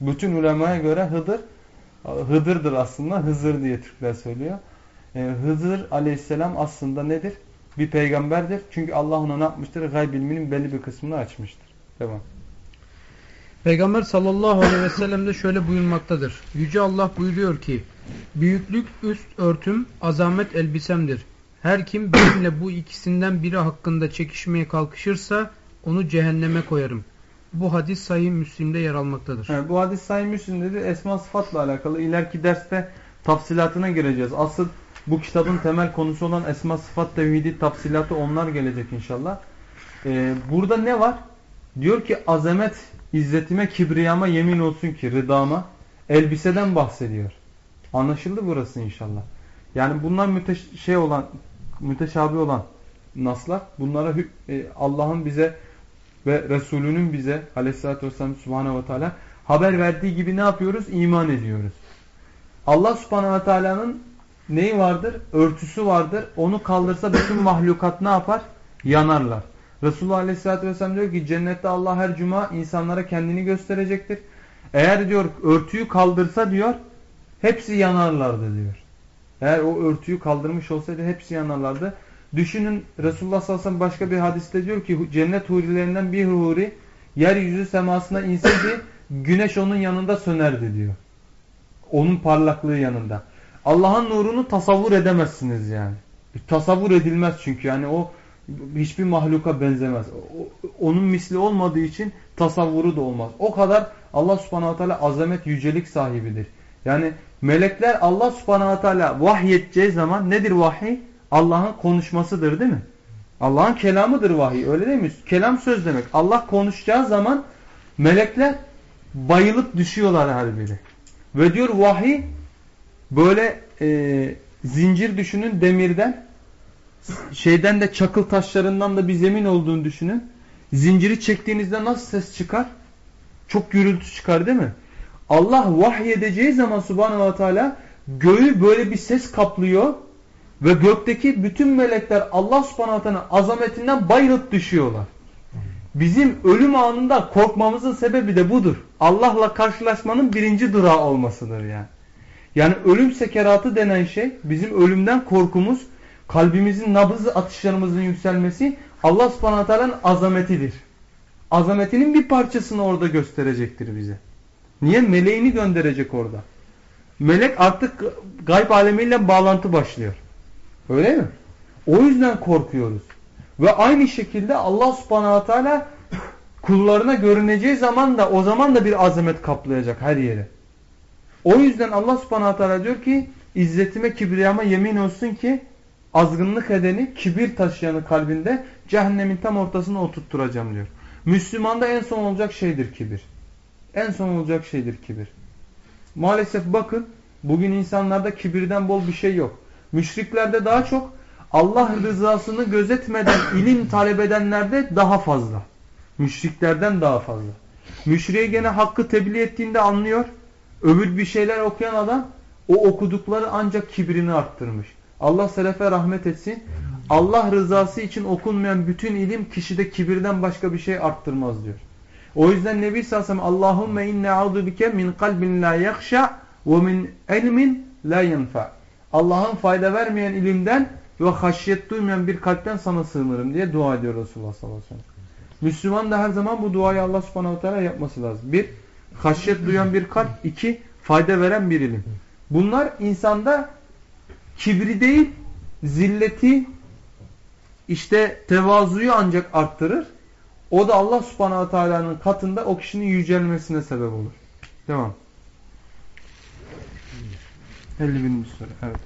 [SPEAKER 1] Bütün ulemaya göre Hıdır Hıdır'dır aslında. Hızır diye Türkler söylüyor. Ee, Hızır aleyhisselam aslında nedir? Bir peygamberdir. Çünkü Allah ona ne yapmıştır? Gayb ilminin belli bir kısmını açmıştır. Devam.
[SPEAKER 2] Peygamber sallallahu aleyhi ve sellem de şöyle buyurmaktadır. Yüce Allah buyuruyor ki Büyüklük üst örtüm, azamet elbisemdir. Her kim benimle bu ikisinden biri hakkında çekişmeye kalkışırsa onu cehenneme koyarım. Bu hadis sahih Müslim'de yer almaktadır.
[SPEAKER 1] Evet, bu hadis sahih Müslim'de de esma sıfatla alakalı. İleriki derste tafsilatına gireceğiz. Asıl bu kitabın temel konusu olan esma sıfat tevhidi tafsilatı onlar gelecek inşallah. Ee, burada ne var? Diyor ki azamet izzetime kibriyama yemin olsun ki rıdama elbiseden bahsediyor. Anlaşıldı burası inşallah. Yani bunlar müteş şey olan müteşabi olan naslar. Bunlara e, Allah'ın bize ve Resulünün bize aleyhissalatü vesselam subhanehu ve teala haber verdiği gibi ne yapıyoruz? İman ediyoruz. Allah subhanehu ve teala'nın neyi vardır? Örtüsü vardır. Onu kaldırsa bütün mahlukat ne yapar? Yanarlar. Resulullah Aleyhisselatü Vesselam diyor ki cennette Allah her cuma insanlara kendini gösterecektir. Eğer diyor örtüyü kaldırsa diyor hepsi yanarlardı diyor. Eğer o örtüyü kaldırmış olsaydı hepsi yanarlardı. Düşünün Resulullah sallallahu aleyhi ve sellem başka bir hadiste diyor ki cennet hurilerinden bir huri yeryüzü semasına inseydi güneş onun yanında sönerdi diyor. Onun parlaklığı yanında. Allah'ın nurunu tasavvur edemezsiniz yani. Tasavvur edilmez çünkü yani o hiçbir mahluka benzemez. Onun misli olmadığı için tasavvuru da olmaz. O kadar Allah subhanahu teala azamet yücelik sahibidir. Yani melekler Allah subhanahu teala vahyedeceği zaman nedir vahiy? Allah'ın konuşmasıdır değil mi? Allah'ın kelamıdır vahiy öyle değil mi? Kelam söz demek. Allah konuşacağı zaman melekler bayılıp düşüyorlar her biri. Ve diyor vahiy böyle e, zincir düşünün demirden şeyden de çakıl taşlarından da bir zemin olduğunu düşünün. Zinciri çektiğinizde nasıl ses çıkar? Çok gürültü çıkar değil mi? Allah vahiy edeceği zaman subhanahu ve teala göğü böyle bir ses kaplıyor ve gökteki bütün melekler Allah subhanahu teala azametinden bayılıp düşüyorlar. Bizim ölüm anında korkmamızın sebebi de budur. Allah'la karşılaşmanın birinci durağı olmasıdır yani. Yani ölüm sekeratı denen şey bizim ölümden korkumuz, kalbimizin nabız atışlarımızın yükselmesi Allah subhanahu teala'nın azametidir. Azametinin bir parçasını orada gösterecektir bize. Niye? Meleğini gönderecek orada. Melek artık gayb alemiyle bağlantı başlıyor. Öyle mi? O yüzden korkuyoruz. Ve aynı şekilde Allah subhanahu teala kullarına görüneceği zaman da o zaman da bir azamet kaplayacak her yere. O yüzden Allah subhanahu teala diyor ki izzetime kibriyama yemin olsun ki azgınlık edeni kibir taşıyanı kalbinde cehennemin tam ortasına oturtturacağım diyor. Müslümanda en son olacak şeydir kibir. En son olacak şeydir kibir. Maalesef bakın bugün insanlarda kibirden bol bir şey yok. Müşriklerde daha çok Allah rızasını gözetmeden ilim talep edenlerde daha fazla. Müşriklerden daha fazla. Müşriye gene hakkı tebliğ ettiğinde anlıyor. Öbür bir şeyler okuyan adam o okudukları ancak kibrini arttırmış. Allah selefe rahmet etsin. Allah rızası için okunmayan bütün ilim kişide kibirden başka bir şey arttırmaz diyor. O yüzden Nebi sellem Allahümme inne a'udu bike min kalbin la yakşa ve min ilmin la yenfa. Allah'ın fayda vermeyen ilimden ve haşyet duymayan bir kalpten sana sığınırım diye dua ediyor Resulullah sallallahu aleyhi ve sellem. Müslüman da her zaman bu duayı Allah subhanahu teala yapması lazım. Bir, haşyet duyan bir kalp. iki fayda veren bir ilim. Bunlar insanda kibri değil, zilleti, işte tevazuyu ancak arttırır. O da Allah subhanahu teala'nın katında o kişinin yücelmesine sebep olur. Devam. 51. soru. Evet.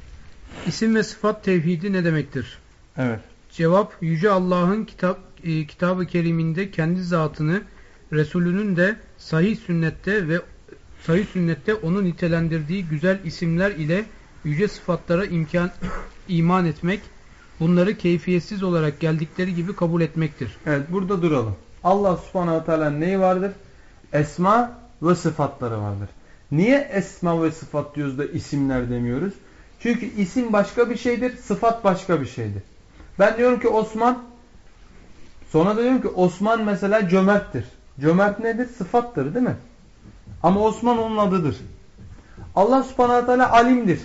[SPEAKER 2] İsim ve sıfat tevhidi ne demektir?
[SPEAKER 1] Evet.
[SPEAKER 2] Cevap Yüce Allah'ın kitap e, kitabı keriminde kendi zatını Resulünün de sahih sünnette ve sahih sünnette onu nitelendirdiği güzel isimler ile yüce sıfatlara imkan iman etmek, bunları keyfiyetsiz olarak geldikleri gibi kabul etmektir.
[SPEAKER 1] Evet burada duralım. Allah subhanahu teala neyi vardır? Esma ve sıfatları vardır. Niye esma ve sıfat diyoruz da isimler demiyoruz? Çünkü isim başka bir şeydir, sıfat başka bir şeydir. Ben diyorum ki Osman, sonra da diyorum ki Osman mesela cömerttir. Cömert nedir? Sıfattır değil mi? Ama Osman onun adıdır. Allah subhanahu teala alimdir.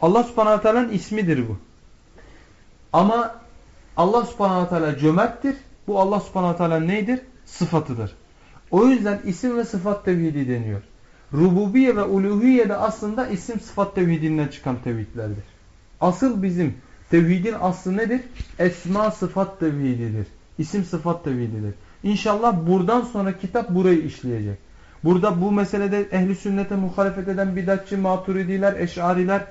[SPEAKER 1] Allah subhanahu teala'nın ismidir bu. Ama Allah subhanahu teala cömerttir. Bu Allah subhanahu teala neydir? Sıfatıdır. O yüzden isim ve sıfat tevhidi deniyor. Rububiye ve uluhiye de aslında isim sıfat tevhidinden çıkan tevhidlerdir. Asıl bizim tevhidin aslı nedir? Esma sıfat tevhididir. İsim sıfat tevhididir. İnşallah buradan sonra kitap burayı işleyecek. Burada bu meselede ehli sünnete muhalefet eden bidatçı, maturidiler, eşariler,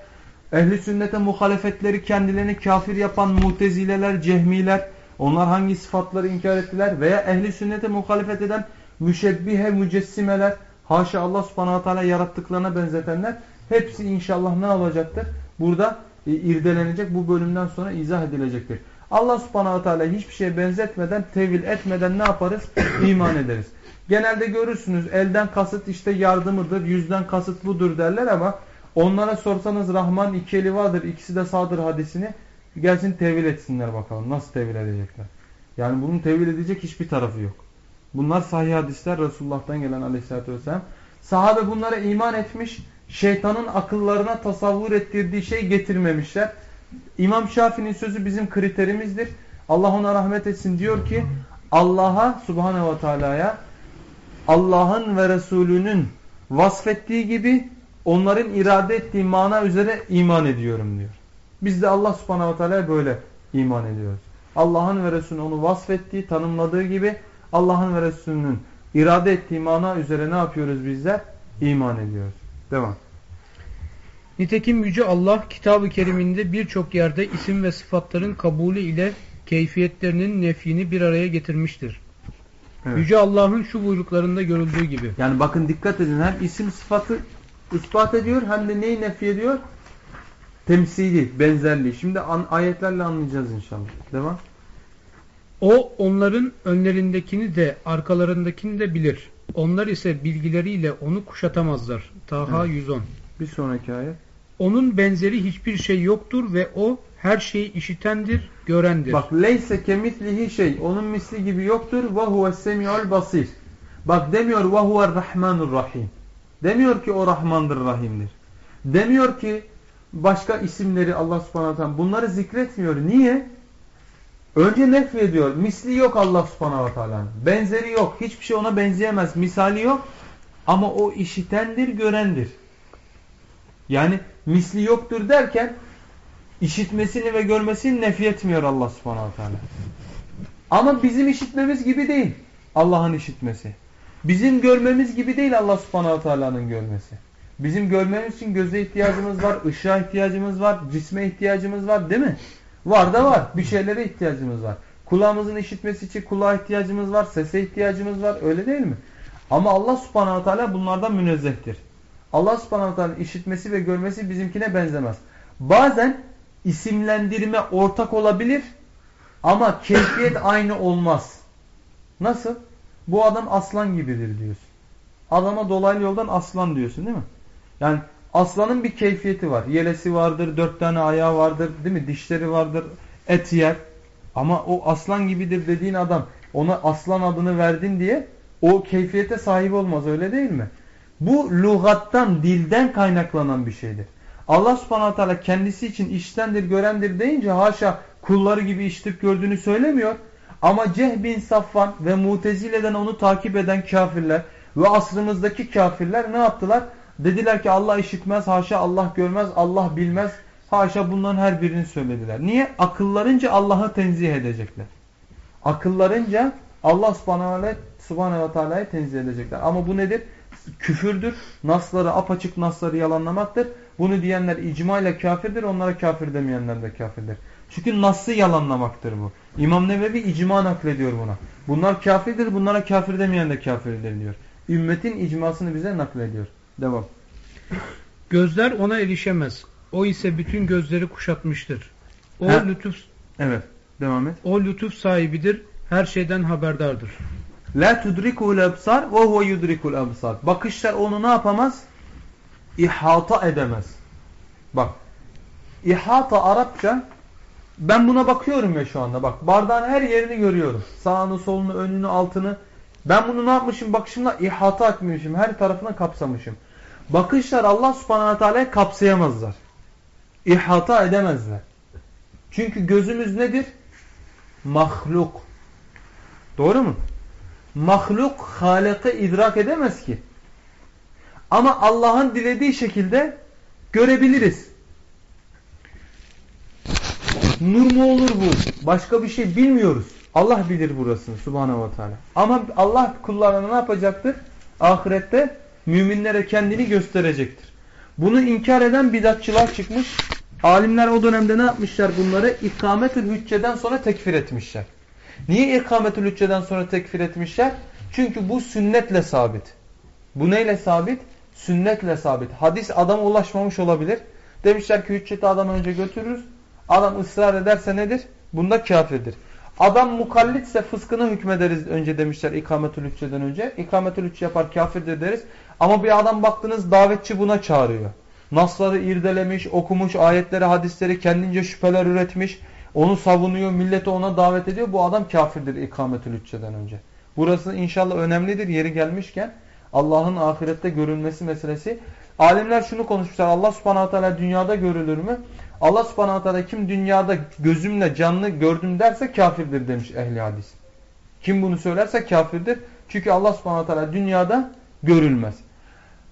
[SPEAKER 1] ehli sünnete muhalefetleri kendilerini kafir yapan mutezileler, cehmiler, onlar hangi sıfatları inkar ettiler veya ehli sünnete muhalefet eden müşebbihe, mücessimeler, haşa Allah subhanahu teala yarattıklarına benzetenler hepsi inşallah ne olacaktır? Burada e, irdelenecek, bu bölümden sonra izah edilecektir. Allah subhanahu teala hiçbir şeye benzetmeden, tevil etmeden ne yaparız? İman ederiz. Genelde görürsünüz elden kasıt işte yardımıdır, yüzden kasıt budur derler ama onlara sorsanız Rahman iki eli vardır, ikisi de sağdır hadisini gelsin tevil etsinler bakalım. Nasıl tevil edecekler? Yani bunun tevil edecek hiçbir tarafı yok. Bunlar sahih hadisler Resulullah'tan gelen aleyhissalatü vesselam. Sahabe bunlara iman etmiş, şeytanın akıllarına tasavvur ettirdiği şey getirmemişler. İmam Şafii'nin sözü bizim kriterimizdir. Allah ona rahmet etsin diyor ki Allah'a subhanehu ve teala'ya Allah'ın ve Resulünün vasfettiği gibi onların irade ettiği mana üzere iman ediyorum diyor. Biz de Allah subhanehu ve teala'ya böyle iman ediyoruz. Allah'ın ve Resulünün onu vasfettiği, tanımladığı gibi Allah'ın ve Resulünün irade ettiği mana üzere ne yapıyoruz bizler? İman ediyoruz. Devam.
[SPEAKER 2] Nitekim Yüce Allah kitab-ı keriminde birçok yerde isim ve sıfatların kabulü ile keyfiyetlerinin nefini bir araya getirmiştir.
[SPEAKER 1] Evet.
[SPEAKER 2] Yüce Allah'ın şu buyruklarında görüldüğü gibi.
[SPEAKER 1] Yani bakın dikkat edin hem isim sıfatı ispat ediyor hem de neyi nefi ediyor? Temsili, benzerliği. Şimdi an, ayetlerle anlayacağız inşallah. Devam.
[SPEAKER 2] O onların önlerindekini de arkalarındakini de bilir. Onlar ise bilgileriyle onu kuşatamazlar. Taha
[SPEAKER 1] Evet.
[SPEAKER 2] 110
[SPEAKER 1] Bir sonraki ayet.
[SPEAKER 2] Onun benzeri hiçbir şey yoktur ve o her şeyi işitendir, görendir.
[SPEAKER 1] Bak leyse kemitlihi şey. Onun misli gibi yoktur. Ve huve semi'ul basir. Bak demiyor ve huve rahmanur rahim. Demiyor ki o rahmandır rahimdir. Demiyor ki başka isimleri Allah subhanahu teala bunları zikretmiyor. Niye? Önce nef ediyor. Misli yok Allah subhanahu teala'nın. Benzeri yok. Hiçbir şey ona benzeyemez. Misali yok. Ama o işitendir, görendir. Yani misli yoktur derken işitmesini ve görmesini nef etmiyor Allah subhanahu teala. Ama bizim işitmemiz gibi değil Allah'ın işitmesi. Bizim görmemiz gibi değil Allah subhanahu teala'nın görmesi. Bizim görmemiz için göze ihtiyacımız var, ışığa ihtiyacımız var, cisme ihtiyacımız var değil mi? Var da var. Bir şeylere ihtiyacımız var. Kulağımızın işitmesi için kulağa ihtiyacımız var, sese ihtiyacımız var. Öyle değil mi? Ama Allah subhanahu teala bunlardan münezzehtir. Allah subhanahu teala işitmesi ve görmesi bizimkine benzemez. Bazen isimlendirme ortak olabilir ama keyfiyet aynı olmaz. Nasıl? Bu adam aslan gibidir diyorsun. Adama dolaylı yoldan aslan diyorsun değil mi? Yani aslanın bir keyfiyeti var. Yelesi vardır, dört tane ayağı vardır, değil mi? Dişleri vardır, et yer. Ama o aslan gibidir dediğin adam ona aslan adını verdin diye o keyfiyete sahip olmaz öyle değil mi? Bu lügattan, dilden kaynaklanan bir şeydir. Allah subhanahu teala kendisi için iştendir, görendir deyince haşa kulları gibi işitip gördüğünü söylemiyor. Ama Ceh bin Safvan ve Mutezile'den onu takip eden kafirler ve asrımızdaki kafirler ne yaptılar? Dediler ki Allah işitmez, haşa Allah görmez, Allah bilmez. Haşa bunların her birini söylediler. Niye? Akıllarınca Allah'ı tenzih edecekler. Akıllarınca Allah subhanahu ve teala'yı tenzih edecekler. Ama bu nedir? Küfürdür. Nasları, apaçık nasları yalanlamaktır. Bunu diyenler icma ile kafirdir. Onlara kafir demeyenler de kafirdir. Çünkü nas'ı yalanlamaktır bu. İmam Nevevi icma naklediyor buna. Bunlar kafirdir. Bunlara kafir demeyen de kafirdir diyor. Ümmetin icmasını bize naklediyor. Devam.
[SPEAKER 2] Gözler ona erişemez. O ise bütün gözleri kuşatmıştır. O
[SPEAKER 1] Ha.
[SPEAKER 2] lütuf
[SPEAKER 1] Evet. Devam et.
[SPEAKER 2] o lütuf sahibidir. Her şeyden haberdardır.
[SPEAKER 1] La tudrikul absar ve huve yudrikul absar. Bakışlar onu ne yapamaz? İhata edemez. Bak. İhata Arapça ben buna bakıyorum ya şu anda. Bak bardağın her yerini görüyorum. Sağını, solunu, önünü, altını. Ben bunu ne yapmışım? Bakışımla ihata etmişim. Her tarafına kapsamışım. Bakışlar Allah subhanahu teala'yı kapsayamazlar. İhata edemezler. Çünkü gözümüz nedir? Mahluk. Doğru mu? Mahluk halakı idrak edemez ki. Ama Allah'ın dilediği şekilde görebiliriz. Nur mu olur bu? Başka bir şey bilmiyoruz. Allah bilir burasını subhanehu ve teala. Ama Allah kullarına ne yapacaktır? Ahirette müminlere kendini gösterecektir. Bunu inkar eden bidatçılar çıkmış. Alimler o dönemde ne yapmışlar bunları? İkametül hücceden sonra tekfir etmişler. Niye ikametül hücceden sonra tekfir etmişler? Çünkü bu sünnetle sabit. Bu neyle sabit? Sünnetle sabit. Hadis adama ulaşmamış olabilir. Demişler ki hücceti adam önce götürürüz. Adam ısrar ederse nedir? Bunda kafirdir. Adam mukallitse fıskına hükmederiz önce demişler ikametül hücceden önce. İkametül hücce yapar kafirdir deriz. Ama bir adam baktınız davetçi buna çağırıyor. Nasları irdelemiş, okumuş, ayetleri, hadisleri kendince şüpheler üretmiş. Onu savunuyor, milleti ona davet ediyor. Bu adam kafirdir ikametül hücceden önce. Burası inşallah önemlidir yeri gelmişken. Allah'ın ahirette görülmesi meselesi. Alimler şunu konuşmuşlar. Allah subhanahu teala dünyada görülür mü? Allah subhanahu teala kim dünyada gözümle canlı gördüm derse kafirdir demiş ehli hadis. Kim bunu söylerse kafirdir. Çünkü Allah subhanahu teala dünyada görülmez.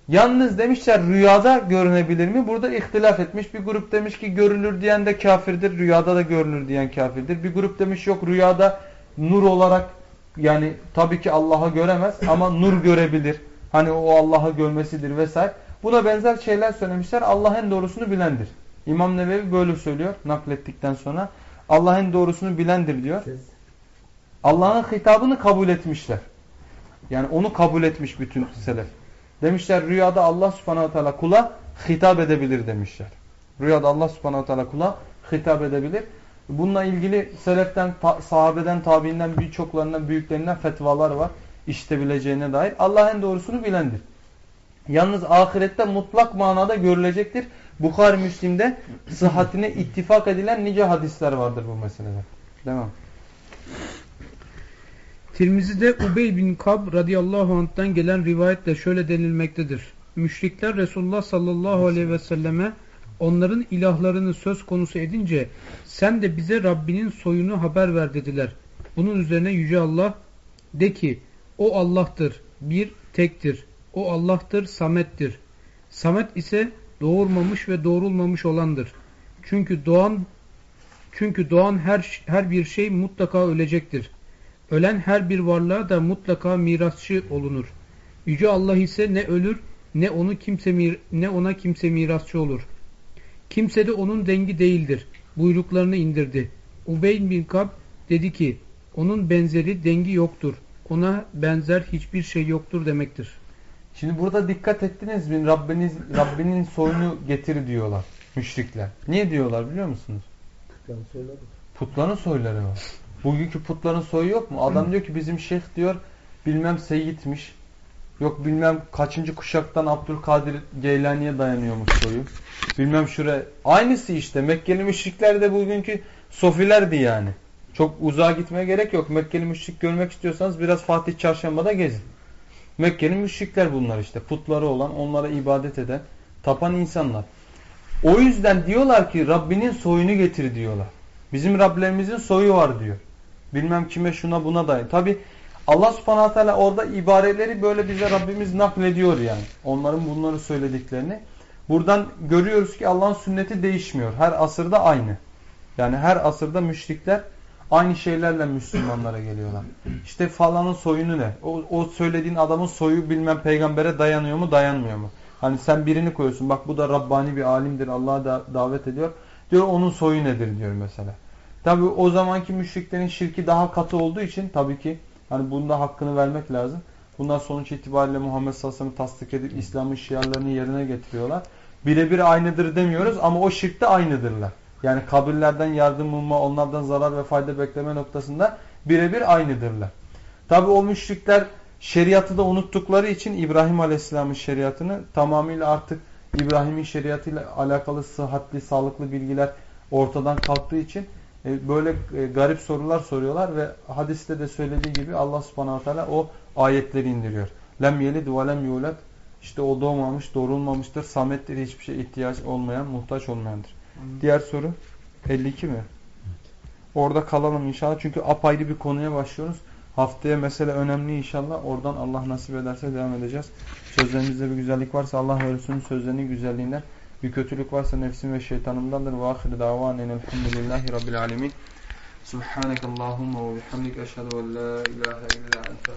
[SPEAKER 1] Yalnız demişler rüyada görünebilir mi? Burada ihtilaf etmiş. Bir grup demiş ki görülür diyen de kafirdir. Rüyada da görülür diyen kafirdir. Bir grup demiş yok rüyada nur olarak yani tabii ki Allah'a göremez ama nur görebilir. Hani o Allah'a görmesidir vesaire. Buna benzer şeyler söylemişler. Allah en doğrusunu bilendir. İmam Nevevi böyle söylüyor naklettikten sonra. Allah en doğrusunu bilendir diyor. Allah'ın hitabını kabul etmişler. Yani onu kabul etmiş bütün selef. Demişler rüyada Allah subhanahu teala kula hitap edebilir demişler. Rüyada Allah subhanahu teala kula hitap edebilir. Bununla ilgili seleften, sahabeden, tabiinden birçoklarından, büyüklerinden fetvalar var. İşitebileceğine dair. Allah en doğrusunu bilendir. Yalnız ahirette mutlak manada görülecektir. Bukhari Müslim'de sıhhatine ittifak edilen nice hadisler vardır bu meselede. Devam.
[SPEAKER 2] Tirmizi'de Ubey bin Kab radıyallahu anh'tan gelen rivayetle şöyle denilmektedir. Müşrikler Resulullah sallallahu aleyhi ve selleme onların ilahlarını söz konusu edince sen de bize Rabbinin soyunu haber ver dediler. Bunun üzerine Yüce Allah de ki o Allah'tır, bir tektir. O Allah'tır, samettir. Samet ise doğurmamış ve doğrulmamış olandır. Çünkü doğan çünkü doğan her her bir şey mutlaka ölecektir. Ölen her bir varlığa da mutlaka mirasçı olunur. Yüce Allah ise ne ölür ne onu kimse ne ona kimse mirasçı olur. Kimse de onun dengi değildir. Buyruklarını indirdi. Ubeyn bin Kab dedi ki onun benzeri dengi yoktur. Ona benzer hiçbir şey yoktur demektir.
[SPEAKER 1] Şimdi burada dikkat ettiniz mi? Rabbiniz, Rabbinin soyunu getir diyorlar müşrikler. Niye diyorlar biliyor musunuz? Putların soyları var. Bugünkü putların soyu yok mu? Adam diyor ki bizim şeyh diyor bilmem Seyit'miş. Yok bilmem kaçıncı kuşaktan Abdülkadir Geylani'ye dayanıyormuş soyu. Bilmem şuraya. Aynısı işte. Mekkeli müşrikler de bugünkü sofilerdi yani. Çok uzağa gitmeye gerek yok. Mekkeli müşrik görmek istiyorsanız biraz Fatih Çarşamba'da gezin. Mekkeli müşrikler bunlar işte. Putları olan, onlara ibadet eden, tapan insanlar. O yüzden diyorlar ki Rabbinin soyunu getir diyorlar. Bizim Rablerimizin soyu var diyor. Bilmem kime şuna buna dair. Tabi Allah subhanahu teala orada ibareleri böyle bize Rabbimiz naklediyor yani. Onların bunları söylediklerini. Buradan görüyoruz ki Allah'ın sünneti değişmiyor. Her asırda aynı. Yani her asırda müşrikler aynı şeylerle Müslümanlara geliyorlar. İşte falanın soyunu ne? O, o söylediğin adamın soyu bilmem peygambere dayanıyor mu dayanmıyor mu? Hani sen birini koyuyorsun. Bak bu da Rabbani bir alimdir. Allah'a da davet ediyor. Diyor onun soyu nedir diyor mesela. Tabi o zamanki müşriklerin şirki daha katı olduğu için tabii ki hani bunda hakkını vermek lazım. Bundan sonuç itibariyle Muhammed Sallallahu tasdik edip İslam'ın şiarlarını yerine getiriyorlar. Birebir aynıdır demiyoruz ama o şirkte aynıdırlar. Yani kabirlerden yardım bulma, onlardan zarar ve fayda bekleme noktasında birebir aynıdırlar. Tabi o müşrikler şeriatı da unuttukları için İbrahim Aleyhisselam'ın şeriatını tamamıyla artık İbrahim'in şeriatıyla alakalı sıhhatli, sağlıklı bilgiler ortadan kalktığı için böyle e, garip sorular soruyorlar ve hadiste de söylediği gibi Allah subhanahu teala o ayetleri indiriyor. Lem yelid ve lem yulad işte o doğmamış, doğrulmamıştır. Samettir, hiçbir şey ihtiyaç olmayan, muhtaç olmayandır. Hı. Diğer soru 52 mi? Orada kalalım inşallah. Çünkü apayrı bir konuya başlıyoruz. Haftaya mesele önemli inşallah. Oradan Allah nasip ederse devam edeceğiz. Sözlerimizde bir güzellik varsa Allah ve Resulünün sözlerinin güzelliğinden bir kötülük varsa nefsim ve şeytanımdandır. Ve ahir davanen elhamdülillahi rabbil alemin. Subhanakallahumma ve bihamdik eşhedü en la ilahe illa ente